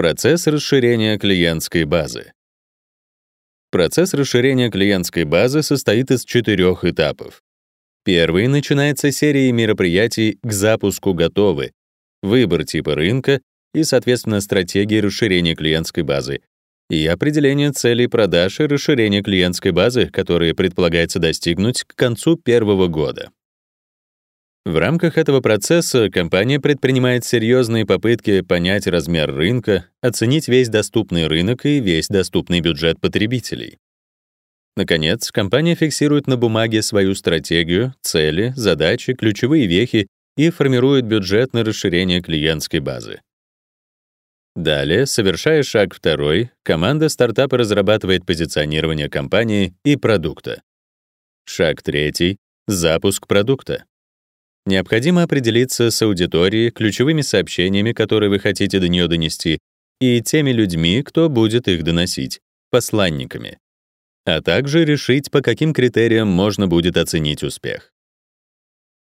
Процесс расширения клиентской базы. Процесс расширения клиентской базы состоит из четырех этапов. Первый начинается серией мероприятий к запуску готовы, выбор типа рынка и, соответственно, стратегии расширения клиентской базы и определение целей продаж и расширения клиентской базы, которые предполагается достигнуть к концу первого года. В рамках этого процесса компания предпринимает серьезные попытки понять размер рынка, оценить весь доступный рынок и весь доступный бюджет потребителей. Наконец, компания фиксирует на бумаге свою стратегию, цели, задачи, ключевые вехи и формирует бюджет на расширение клиентской базы. Далее, совершая шаг второй, команда стартапа разрабатывает позиционирование компании и продукта. Шаг третий — запуск продукта. Необходимо определиться с аудиторией, ключевыми сообщениями, которые вы хотите до нее донести, и теми людьми, кто будет их доносить, посланниками. А также решить, по каким критериям можно будет оценить успех.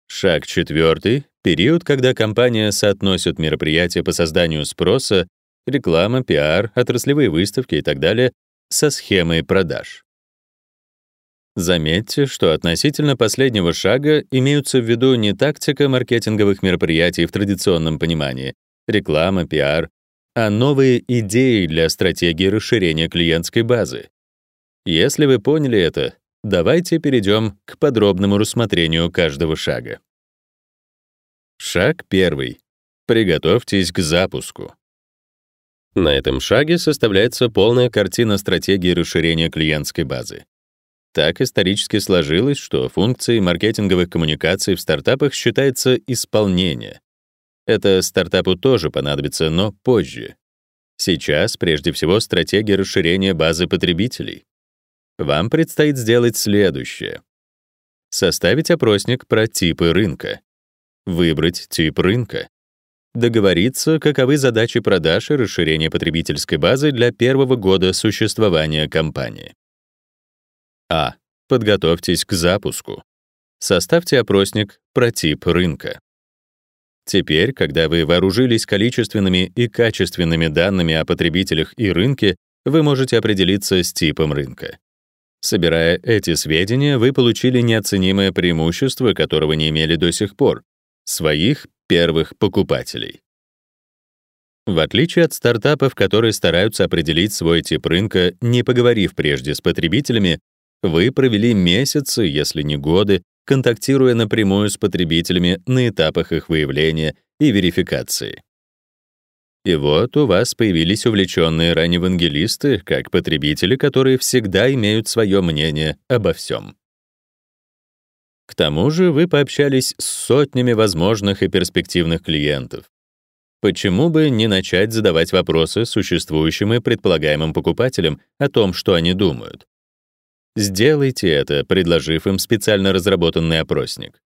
Шаг четвертый — период, когда компания соотносит мероприятия по созданию спроса, реклама, пиар, отраслевые выставки и так далее со схемой продаж. Заметьте, что относительно последнего шага имеются в виду не тактика маркетинговых мероприятий в традиционном понимании, реклама, пиар, а новые идеи для стратегии расширения клиентской базы. Если вы поняли это, давайте перейдем к подробному рассмотрению каждого шага. Шаг первый. Приготовьтесь к запуску. На этом шаге составляется полная картина стратегии расширения клиентской базы. Так исторически сложилось, что функцией маркетинговых коммуникаций в стартапах считается исполнение. Это стартапу тоже понадобится, но позже. Сейчас, прежде всего, стратегия расширения базы потребителей. Вам предстоит сделать следующее. Составить опросник про типы рынка. Выбрать тип рынка. Договориться, каковы задачи продаж и расширения потребительской базы для первого года существования компании. А. Подготовьтесь к запуску. Составьте опросник про тип рынка. Теперь, когда вы вооружились количественными и качественными данными о потребителях и рынке, вы можете определиться с типом рынка. Собирая эти сведения, вы получили неоценимое преимущество, которого не имели до сих пор — своих первых покупателей. В отличие от стартапов, которые стараются определить свой тип рынка, не поговорив прежде с потребителями, вы провели месяцы, если не годы, контактируя напрямую с потребителями на этапах их выявления и верификации. И вот у вас появились увлеченные раневангелисты, как потребители, которые всегда имеют свое мнение обо всем. К тому же вы пообщались с сотнями возможных и перспективных клиентов. Почему бы не начать задавать вопросы существующим и предполагаемым покупателям о том, что они думают? Сделайте это, предложив им специально разработанный опросник.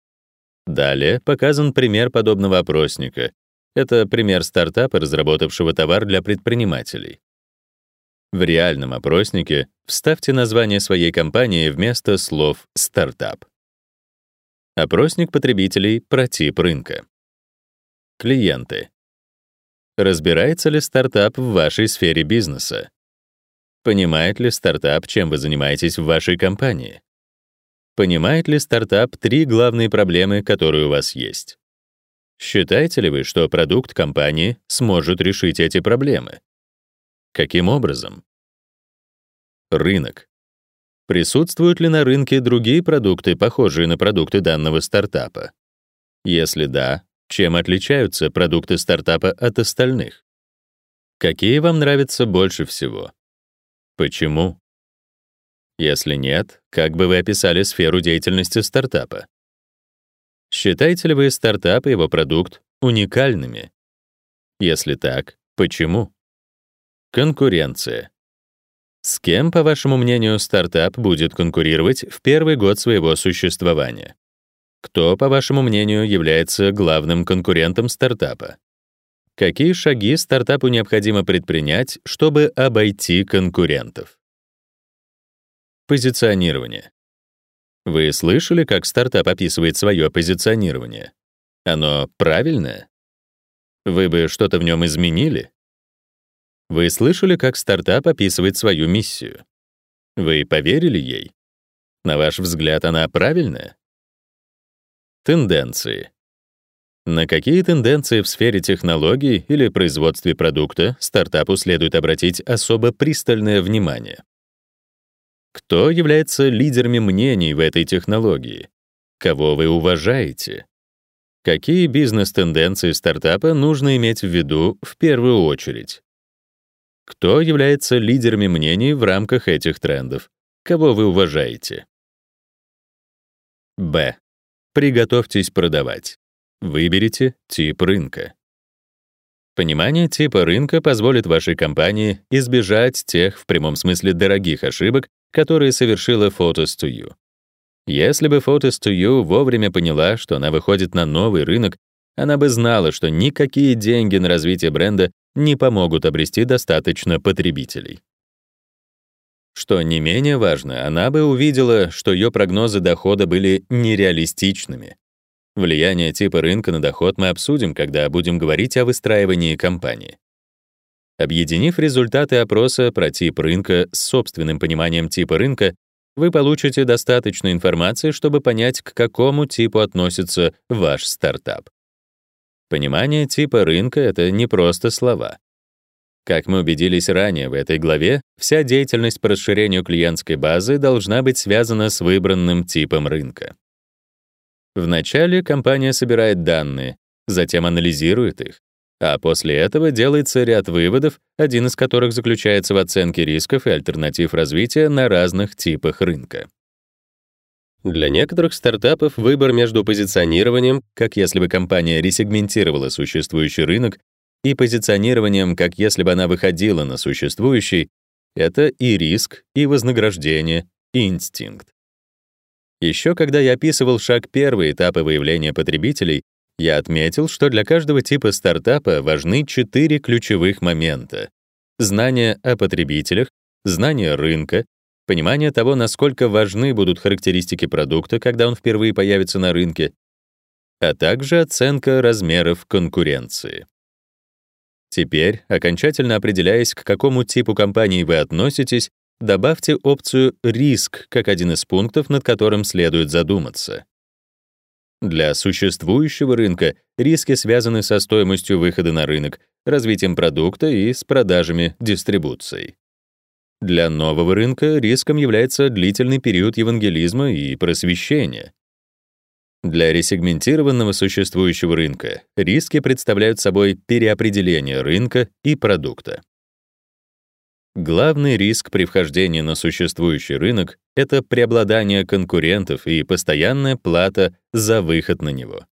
Далее показан пример подобного опросника. Это пример стартапа, разработавшего товар для предпринимателей. В реальном опроснике вставьте название своей компании вместо слов «стартап». Опросник потребителей про тип рынка. Клиенты. Разбирается ли стартап в вашей сфере бизнеса? Понимает ли стартап, чем вы занимаетесь в вашей компании? Понимает ли стартап три главные проблемы, которые у вас есть? Считаете ли вы, что продукт компании сможет решить эти проблемы? Каким образом? Рынок. Присутствуют ли на рынке другие продукты, похожие на продукты данного стартапа? Если да, чем отличаются продукты стартапа от остальных? Какие вам нравятся больше всего? Почему? Если нет, как бы вы описали сферу деятельности стартапа? Считаете ли вы стартап и его продукт уникальными? Если так, почему? Конкуренция. С кем, по вашему мнению, стартап будет конкурировать в первый год своего существования? Кто, по вашему мнению, является главным конкурентом стартапа? Какие шаги стартапу необходимо предпринять, чтобы обойти конкурентов? Позиционирование. Вы слышали, как стартап описывает свое позиционирование? Оно правильное? Вы бы что-то в нем изменили? Вы слышали, как стартап описывает свою миссию? Вы поверили ей? На ваш взгляд, она правильная? Тенденции. На какие тенденции в сфере технологий или производстве продукта стартапу следует обратить особо пристальное внимание? Кто является лидерами мнений в этой технологии? Кого вы уважаете? Какие бизнес-тенденции стартапа нужно иметь в виду в первую очередь? Кто является лидерами мнений в рамках этих трендов? Кого вы уважаете? Б. Приготовьтесь продавать. Выберите тип рынка. Понимание типа рынка позволит вашей компании избежать тех, в прямом смысле, дорогих ошибок, которые совершила Photos 2 You. Если бы Photos 2 You вовремя поняла, что она выходит на новый рынок, она бы знала, что никакие деньги на развитие бренда не помогут обрести достаточно потребителей. Что не менее важно, она бы увидела, что ее прогнозы дохода были нереалистичными. Влияние типа рынка на доход мы обсудим, когда будем говорить о выстраивании компании. Объединив результаты опроса про тип рынка с собственным пониманием типа рынка, вы получите достаточно информации, чтобы понять, к какому типу относится ваш стартап. Понимание типа рынка — это не просто слова. Как мы убедились ранее в этой главе, вся деятельность по расширению клиентской базы должна быть связана с выбранным типом рынка. Вначале компания собирает данные, затем анализирует их, а после этого делается ряд выводов, один из которых заключается в оценке рисков и альтернатив развития на разных типах рынка. Для некоторых стартапов выбор между позиционированием, как если бы компания ресегментировала существующий рынок, и позиционированием, как если бы она выходила на существующий, это и риск, и вознаграждение, и инстинкт. Еще когда я описывал шаг первый этапа выявления потребителей, я отметил, что для каждого типа стартапа важны четыре ключевых момента. Знание о потребителях, знание рынка, понимание того, насколько важны будут характеристики продукта, когда он впервые появится на рынке, а также оценка размеров конкуренции. Теперь, окончательно определяясь, к какому типу компании вы относитесь, добавьте опцию «риск» как один из пунктов, над которым следует задуматься. Для существующего рынка риски связаны со стоимостью выхода на рынок, развитием продукта и с продажами, дистрибуцией. Для нового рынка риском является длительный период евангелизма и просвещения. Для ресегментированного существующего рынка риски представляют собой переопределение рынка и продукта. Главный риск при вхождении на существующий рынок — это преобладание конкурентов и постоянная плата за выход на него.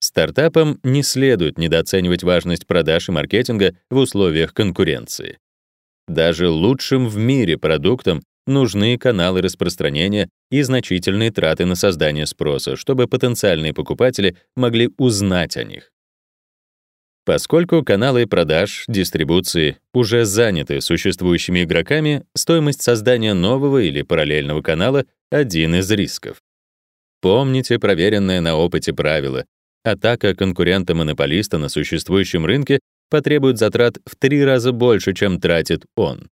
Стартапам не следует недооценивать важность продаж и маркетинга в условиях конкуренции. Даже лучшим в мире продуктам нужны каналы распространения и значительные траты на создание спроса, чтобы потенциальные покупатели могли узнать о них. Поскольку каналы продаж, дистрибуции уже заняты существующими игроками, стоимость создания нового или параллельного канала — один из рисков. Помните проверенное на опыте правило. Атака конкурента-монополиста на существующем рынке потребует затрат в три раза больше, чем тратит он.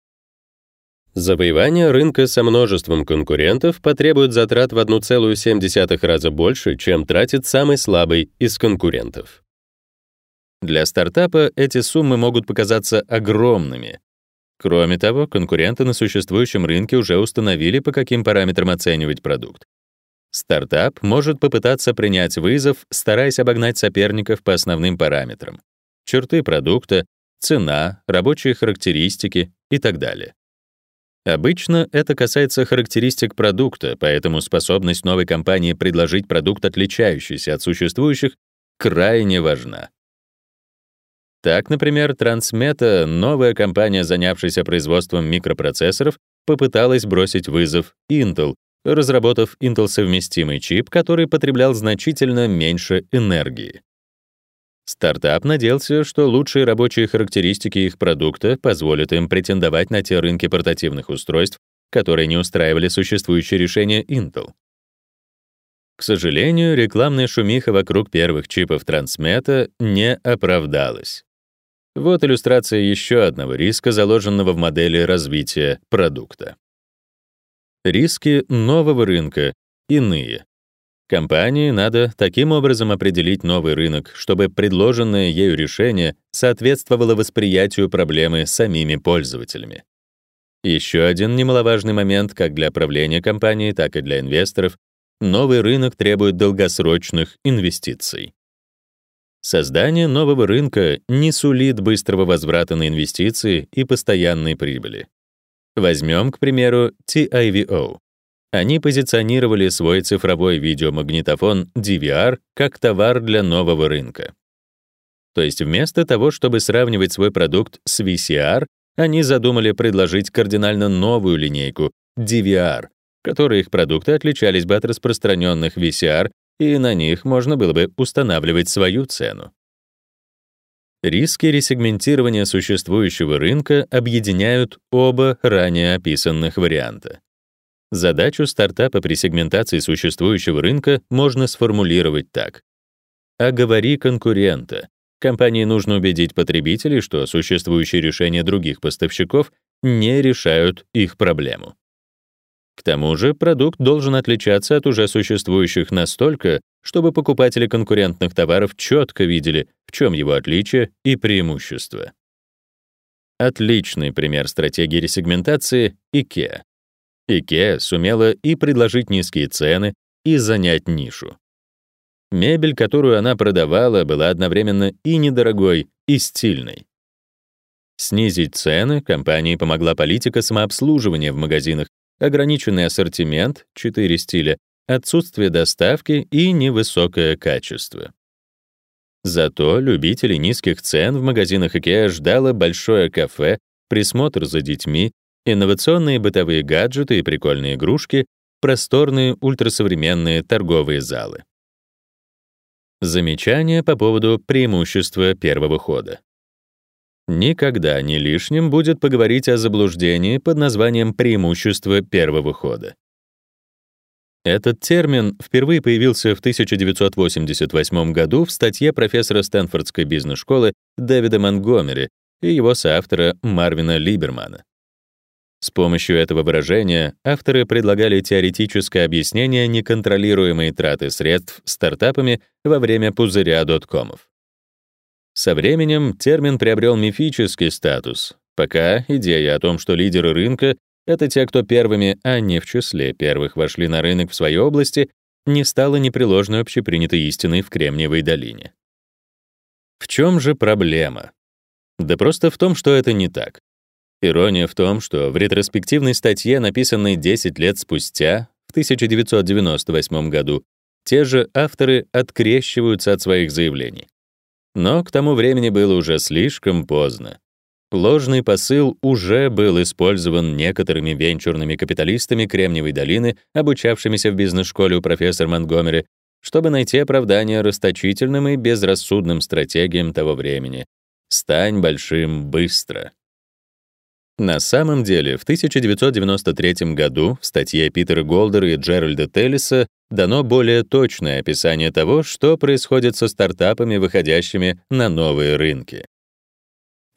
Завоевание рынка со множеством конкурентов потребует затрат в 1,7 раза больше, чем тратит самый слабый из конкурентов. Для стартапа эти суммы могут показаться огромными. Кроме того, конкуренты на существующем рынке уже установили, по каким параметрам оценивать продукт. Стартап может попытаться принять вызов, стараясь обогнать соперников по основным параметрам: черты продукта, цена, рабочие характеристики и так далее. Обычно это касается характеристик продукта, поэтому способность новой компании предложить продукт, отличающийся от существующих, крайне важна. Так, например, Transmeta, новая компания, занявшаяся производством микропроцессоров, попыталась бросить вызов Intel, разработав Intel-совместимый чип, который потреблял значительно меньше энергии. Стартап надеялся, что лучшие рабочие характеристики их продукта позволят им претендовать на те рынки портативных устройств, которые не устраивали существующие решения Intel. К сожалению, рекламная шумиха вокруг первых чипов Transmeta не оправдалась. Вот иллюстрация еще одного риска, заложенного в модели развития продукта. Риски нового рынка иные. Компании надо таким образом определить новый рынок, чтобы предложенное ею решение соответствовало восприятию проблемы самими пользователями. Еще один немаловажный момент как для правления компании, так и для инвесторов — новый рынок требует долгосрочных инвестиций. Создание нового рынка не сулит быстрого возврата на инвестиции и постоянной прибыли. Возьмем, к примеру, TIVO. Они позиционировали свой цифровой видеомагнитофон DVR как товар для нового рынка. То есть вместо того, чтобы сравнивать свой продукт с VCR, они задумали предложить кардинально новую линейку DVR, которой их продукты отличались бы от распространенных VCR, и на них можно было бы устанавливать свою цену. Риски ресегментирования существующего рынка объединяют оба ранее описанных варианта. Задачу стартапа при сегментации существующего рынка можно сформулировать так. Оговори конкурента. Компании нужно убедить потребителей, что существующие решения других поставщиков не решают их проблему. К тому же продукт должен отличаться от уже существующих настолько, чтобы покупатели конкурентных товаров четко видели, в чем его отличие и преимущество. Отличный пример стратегии ресегментации — IKEA. IKEA сумела и предложить низкие цены, и занять нишу. Мебель, которую она продавала, была одновременно и недорогой, и стильной. Снизить цены компании помогла политика самообслуживания в магазинах, ограниченный ассортимент, 4 стиля, отсутствие доставки и невысокое качество. Зато любителей низких цен в магазинах IKEA ждало большое кафе, присмотр за детьми, инновационные бытовые гаджеты и прикольные игрушки, просторные ультрасовременные торговые залы. Замечание по поводу преимущества первого хода. Никогда не лишним будет поговорить о заблуждении под названием преимущество первого хода. Этот термин впервые появился в 1988 году в статье профессора Стэнфордской бизнес-школы Дэвида Монгомери и его соавтора Марвина Либермана. С помощью этого выражения авторы предлагали теоретическое объяснение неконтролируемой траты средств стартапами во время пузыря доткомов. Со временем термин приобрел мифический статус, пока идея о том, что лидеры рынка — это те, кто первыми, а не в числе первых вошли на рынок в своей области, не стала непреложной общепринятой истиной в Кремниевой долине. В чем же проблема? Да просто в том, что это не так. Ирония в том, что в ретроспективной статье, написанной 10 лет спустя, в 1998 году, те же авторы открещиваются от своих заявлений. Но к тому времени было уже слишком поздно. Ложный посыл уже был использован некоторыми венчурными капиталистами Кремниевой долины, обучавшимися в бизнес-школе у профессора Монтгомери, чтобы найти оправдание расточительным и безрассудным стратегиям того времени. «Стань большим быстро». На самом деле, в 1993 году в статье Питера Голдера и Джеральда Теллиса дано более точное описание того, что происходит со стартапами, выходящими на новые рынки.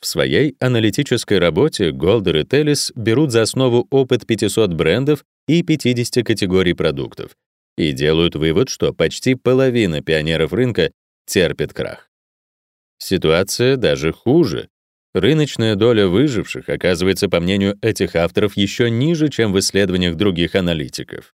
В своей аналитической работе Голдер и Теллис берут за основу опыт 500 брендов и 50 категорий продуктов и делают вывод, что почти половина пионеров рынка терпит крах. Ситуация даже хуже. Рыночная доля выживших оказывается, по мнению этих авторов, еще ниже, чем в исследованиях других аналитиков.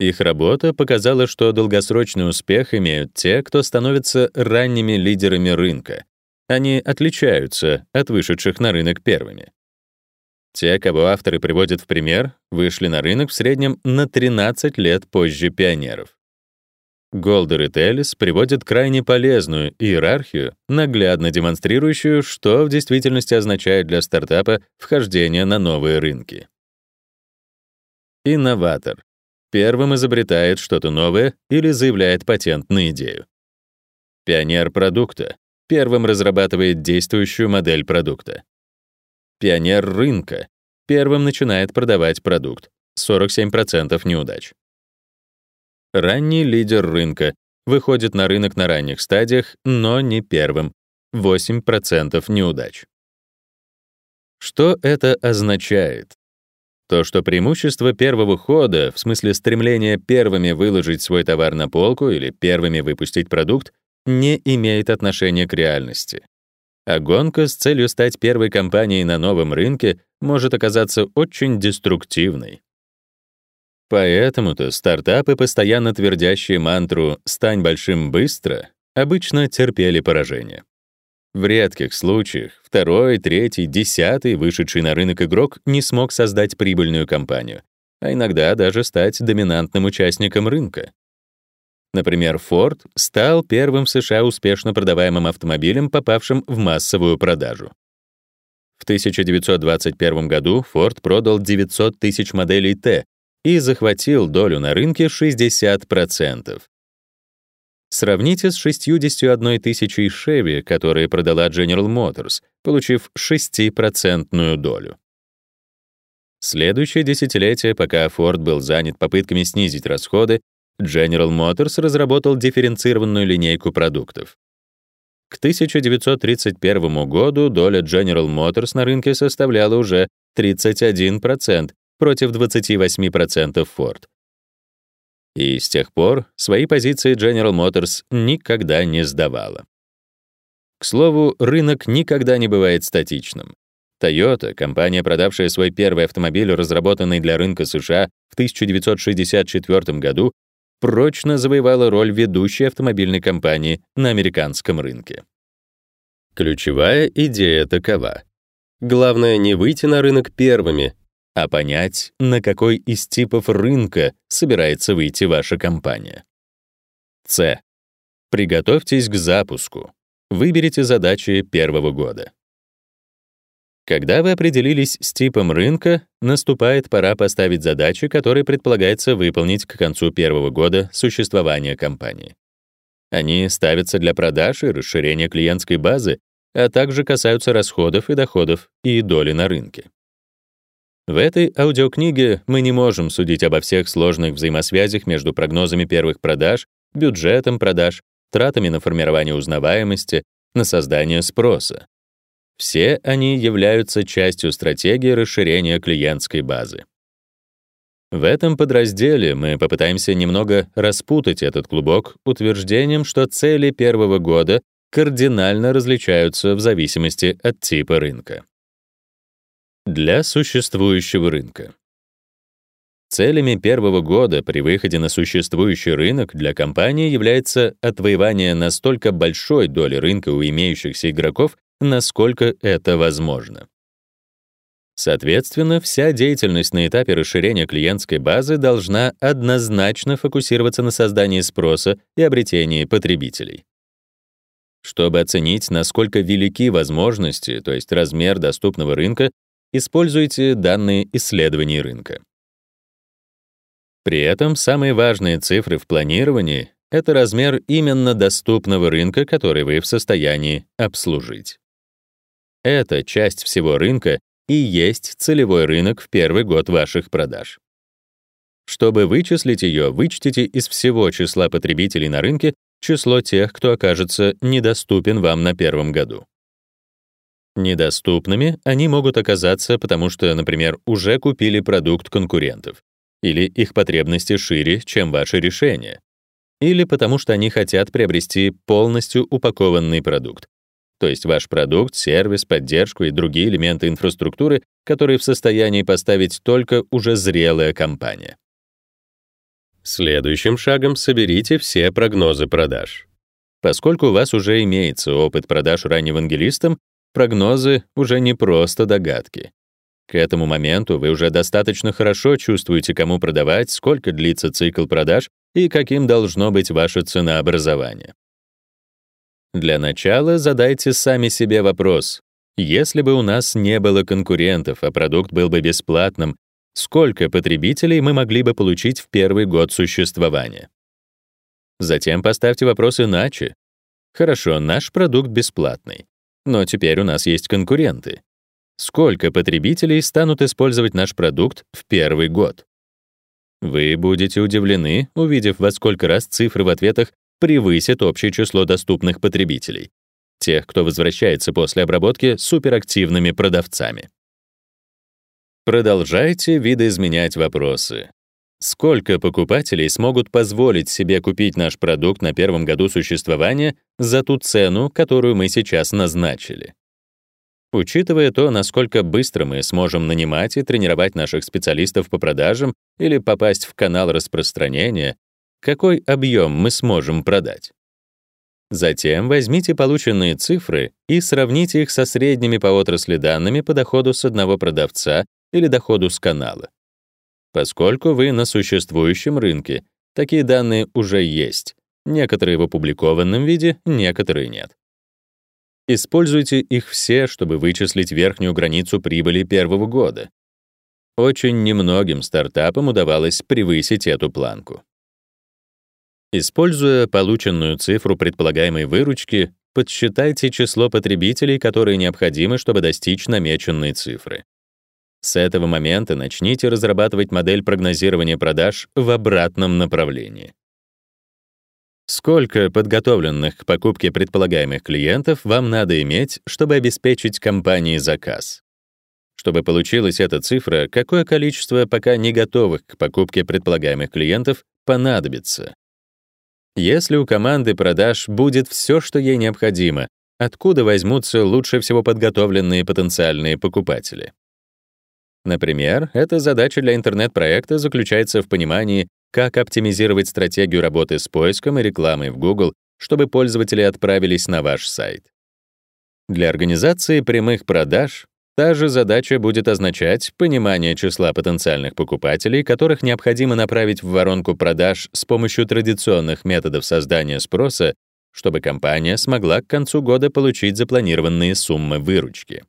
Их работа показала, что долгосрочный успех имеют те, кто становится ранними лидерами рынка. Они отличаются от вышедших на рынок первыми. Те, кого авторы приводят в пример, вышли на рынок в среднем на 13 лет позже пионеров. Голдер и Теллис приводят крайне полезную иерархию, наглядно демонстрирующую, что в действительности означает для стартапа вхождение на новые рынки. Инноватор. Первым изобретает что-то новое или заявляет патент на идею. Пионер продукта. Первым разрабатывает действующую модель продукта. Пионер рынка. Первым начинает продавать продукт. 47% неудач. Ранний лидер рынка выходит на рынок на ранних стадиях, но не первым. 8% неудач. Что это означает? То, что преимущество первого хода, в смысле стремления первыми выложить свой товар на полку или первыми выпустить продукт, не имеет отношения к реальности. А гонка с целью стать первой компанией на новом рынке может оказаться очень деструктивной. Поэтому-то стартапы, постоянно твердящие мантру «стань большим быстро», обычно терпели поражение. В редких случаях второй, третий, десятый вышедший на рынок игрок не смог создать прибыльную компанию, а иногда даже стать доминантным участником рынка. Например, Ford стал первым в США успешно продаваемым автомобилем, попавшим в массовую продажу. В 1921 году Ford продал 900 тысяч моделей T и захватил долю на рынке 60%. Сравните с 61 тысячей Chevy, которые продала General Motors, получив 6% долю. Следующее десятилетие, пока Ford был занят попытками снизить расходы, General Motors разработал дифференцированную линейку продуктов. К 1931 году доля General Motors на рынке составляла уже 31% против 28% Ford. И с тех пор свои позиции General Motors никогда не сдавала. К слову, рынок никогда не бывает статичным. Toyota, компания, продавшая свой первый автомобиль, разработанный для рынка США в 1964 году, прочно завоевала роль ведущей автомобильной компании на американском рынке. Ключевая идея такова. Главное не выйти на рынок первыми, а понять, на какой из типов рынка собирается выйти ваша компания. С. Приготовьтесь к запуску. Выберите задачи первого года. Когда вы определились с типом рынка, наступает пора поставить задачи, которые предполагается выполнить к концу первого года существования компании. Они ставятся для продаж и расширения клиентской базы, а также касаются расходов и доходов и доли на рынке. В этой аудиокниге мы не можем судить обо всех сложных взаимосвязях между прогнозами первых продаж, бюджетом продаж, тратами на формирование узнаваемости, на создание спроса. Все они являются частью стратегии расширения клиентской базы. В этом подразделе мы попытаемся немного распутать этот клубок утверждением, что цели первого года кардинально различаются в зависимости от типа рынка. Для существующего рынка. Целями первого года при выходе на существующий рынок для компании является отвоевание настолько большой доли рынка у имеющихся игроков, насколько это возможно. Соответственно, вся деятельность на этапе расширения клиентской базы должна однозначно фокусироваться на создании спроса и обретении потребителей. Чтобы оценить, насколько велики возможности, то есть размер доступного рынка, Используйте данные исследований рынка. При этом самые важные цифры в планировании — это размер именно доступного рынка, который вы в состоянии обслужить. Эта часть всего рынка и есть целевой рынок в первый год ваших продаж. Чтобы вычислить ее, вычтите из всего числа потребителей на рынке число тех, кто окажется недоступен вам на первом году. Недоступными они могут оказаться, потому что, например, уже купили продукт конкурентов, или их потребности шире, чем ваши решения, или потому что они хотят приобрести полностью упакованный продукт, то есть ваш продукт, сервис, поддержку и другие элементы инфраструктуры, которые в состоянии поставить только уже зрелая компания. Следующим шагом соберите все прогнозы продаж. Поскольку у вас уже имеется опыт продаж ранневангелистам, Прогнозы уже не просто догадки. К этому моменту вы уже достаточно хорошо чувствуете, кому продавать, сколько длится цикл продаж и каким должно быть ваше ценообразование. Для начала задайте сами себе вопрос. Если бы у нас не было конкурентов, а продукт был бы бесплатным, сколько потребителей мы могли бы получить в первый год существования? Затем поставьте вопрос иначе. Хорошо, наш продукт бесплатный. Но теперь у нас есть конкуренты. Сколько потребителей станут использовать наш продукт в первый год? Вы будете удивлены, увидев, во сколько раз цифры в ответах превысят общее число доступных потребителей. тех, кто возвращается после обработки суперактивными продавцами. Продолжайте видоизменять вопросы. Сколько покупателей смогут позволить себе купить наш продукт на первом году существования за ту цену, которую мы сейчас назначили? Учитывая то, насколько быстро мы сможем нанимать и тренировать наших специалистов по продажам или попасть в канал распространения, какой объем мы сможем продать? Затем возьмите полученные цифры и сравните их со средними по отрасли данными по доходу с одного продавца или доходу с канала. Поскольку вы на существующем рынке, такие данные уже есть. Некоторые в опубликованном виде, некоторые нет. Используйте их все, чтобы вычислить верхнюю границу прибыли первого года. Очень немногим стартапам удавалось превысить эту планку. Используя полученную цифру предполагаемой выручки, подсчитайте число потребителей, которые необходимы, чтобы достичь намеченной цифры. С этого момента начните разрабатывать модель прогнозирования продаж в обратном направлении. Сколько подготовленных к покупке предполагаемых клиентов вам надо иметь, чтобы обеспечить компании заказ? Чтобы получилась эта цифра, какое количество пока не готовых к покупке предполагаемых клиентов понадобится? Если у команды продаж будет все, что ей необходимо, откуда возьмутся лучше всего подготовленные потенциальные покупатели? Например, эта задача для интернет-проекта заключается в понимании, как оптимизировать стратегию работы с поиском и рекламой в Google, чтобы пользователи отправились на ваш сайт. Для организации прямых продаж Та же задача будет означать понимание числа потенциальных покупателей, которых необходимо направить в воронку продаж с помощью традиционных методов создания спроса, чтобы компания смогла к концу года получить запланированные суммы выручки.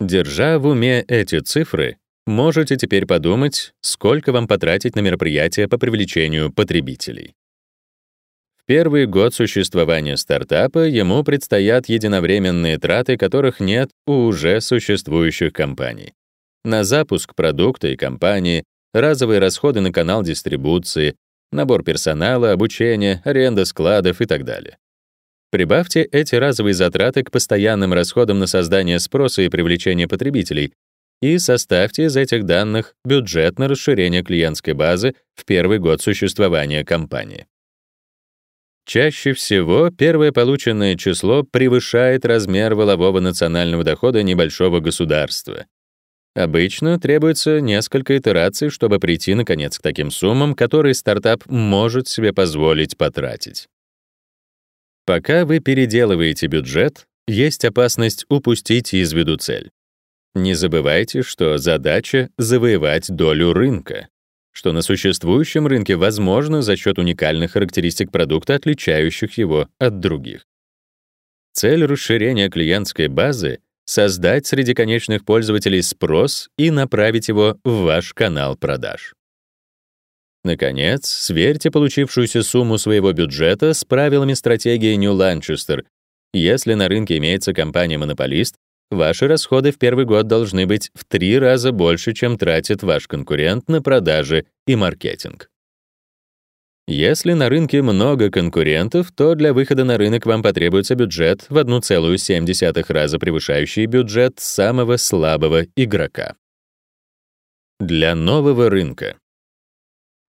Держа в уме эти цифры, можете теперь подумать, сколько вам потратить на мероприятия по привлечению потребителей первый год существования стартапа ему предстоят единовременные траты, которых нет у уже существующих компаний. На запуск продукта и компании, разовые расходы на канал дистрибуции, набор персонала, обучение, аренда складов и так далее. Прибавьте эти разовые затраты к постоянным расходам на создание спроса и привлечение потребителей и составьте из этих данных бюджет на расширение клиентской базы в первый год существования компании. Чаще всего первое полученное число превышает размер волового национального дохода небольшого государства. Обычно требуется несколько итераций, чтобы прийти наконец к таким суммам, которые стартап может себе позволить потратить. Пока вы переделываете бюджет, есть опасность упустить из виду цель. Не забывайте, что задача завоевать долю рынка что на существующем рынке возможно за счет уникальных характеристик продукта, отличающих его от других. Цель расширения клиентской базы — создать среди конечных пользователей спрос и направить его в ваш канал продаж. Наконец, сверьте получившуюся сумму своего бюджета с правилами стратегии New Lanchester. Если на рынке имеется компания-монополист, Ваши расходы в первый год должны быть в три раза больше, чем тратит ваш конкурент на продажи и маркетинг. Если на рынке много конкурентов, то для выхода на рынок вам потребуется бюджет в 1,7 раза превышающий бюджет самого слабого игрока. Для нового рынка.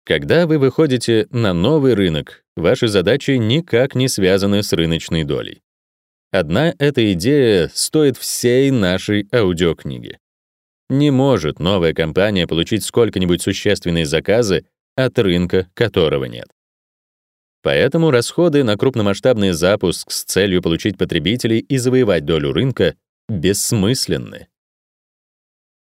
Когда вы выходите на новый рынок, ваши задачи никак не связаны с рыночной долей. Одна эта идея стоит всей нашей аудиокниги. Не может новая компания получить сколько-нибудь существенные заказы от рынка, которого нет. Поэтому расходы на крупномасштабный запуск с целью получить потребителей и завоевать долю рынка бессмысленны.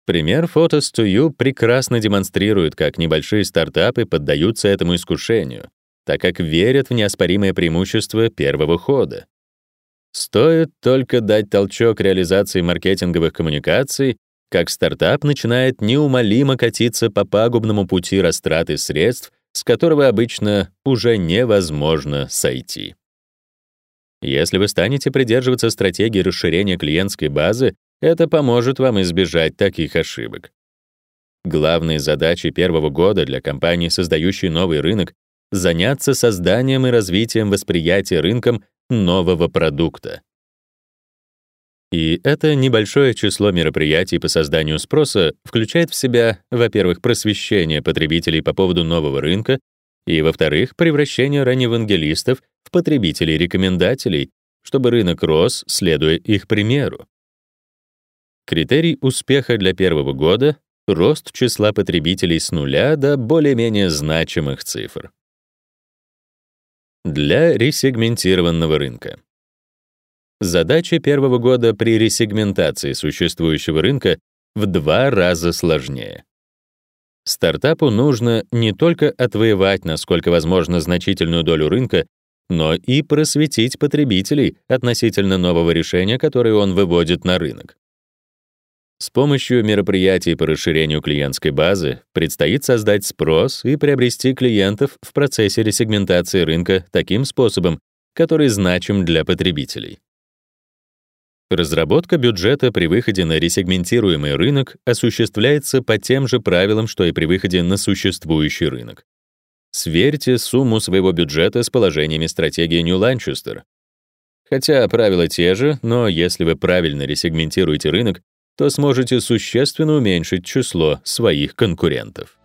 Пример Photos to прекрасно демонстрирует, как небольшие стартапы поддаются этому искушению, так как верят в неоспоримое преимущество первого хода. Стоит только дать толчок реализации маркетинговых коммуникаций, как стартап начинает неумолимо катиться по пагубному пути растраты средств, с которого обычно уже невозможно сойти. Если вы станете придерживаться стратегии расширения клиентской базы, это поможет вам избежать таких ошибок. Главной задачей первого года для компании, создающей новый рынок, заняться созданием и развитием восприятия рынком нового продукта. И это небольшое число мероприятий по созданию спроса включает в себя, во-первых, просвещение потребителей по поводу нового рынка, и, во-вторых, превращение ранневангелистов в потребителей-рекомендателей, чтобы рынок рос, следуя их примеру. Критерий успеха для первого года — рост числа потребителей с нуля до более-менее значимых цифр. Для ресегментированного рынка. Задача первого года при ресегментации существующего рынка в два раза сложнее. Стартапу нужно не только отвоевать, насколько возможно, значительную долю рынка, но и просветить потребителей относительно нового решения, которое он выводит на рынок. С помощью мероприятий по расширению клиентской базы предстоит создать спрос и приобрести клиентов в процессе ресегментации рынка таким способом, который значим для потребителей. Разработка бюджета при выходе на ресегментируемый рынок осуществляется по тем же правилам, что и при выходе на существующий рынок. Сверьте сумму своего бюджета с положениями стратегии Lancaster. Хотя правила те же, но если вы правильно ресегментируете рынок, то сможете существенно уменьшить число своих конкурентов.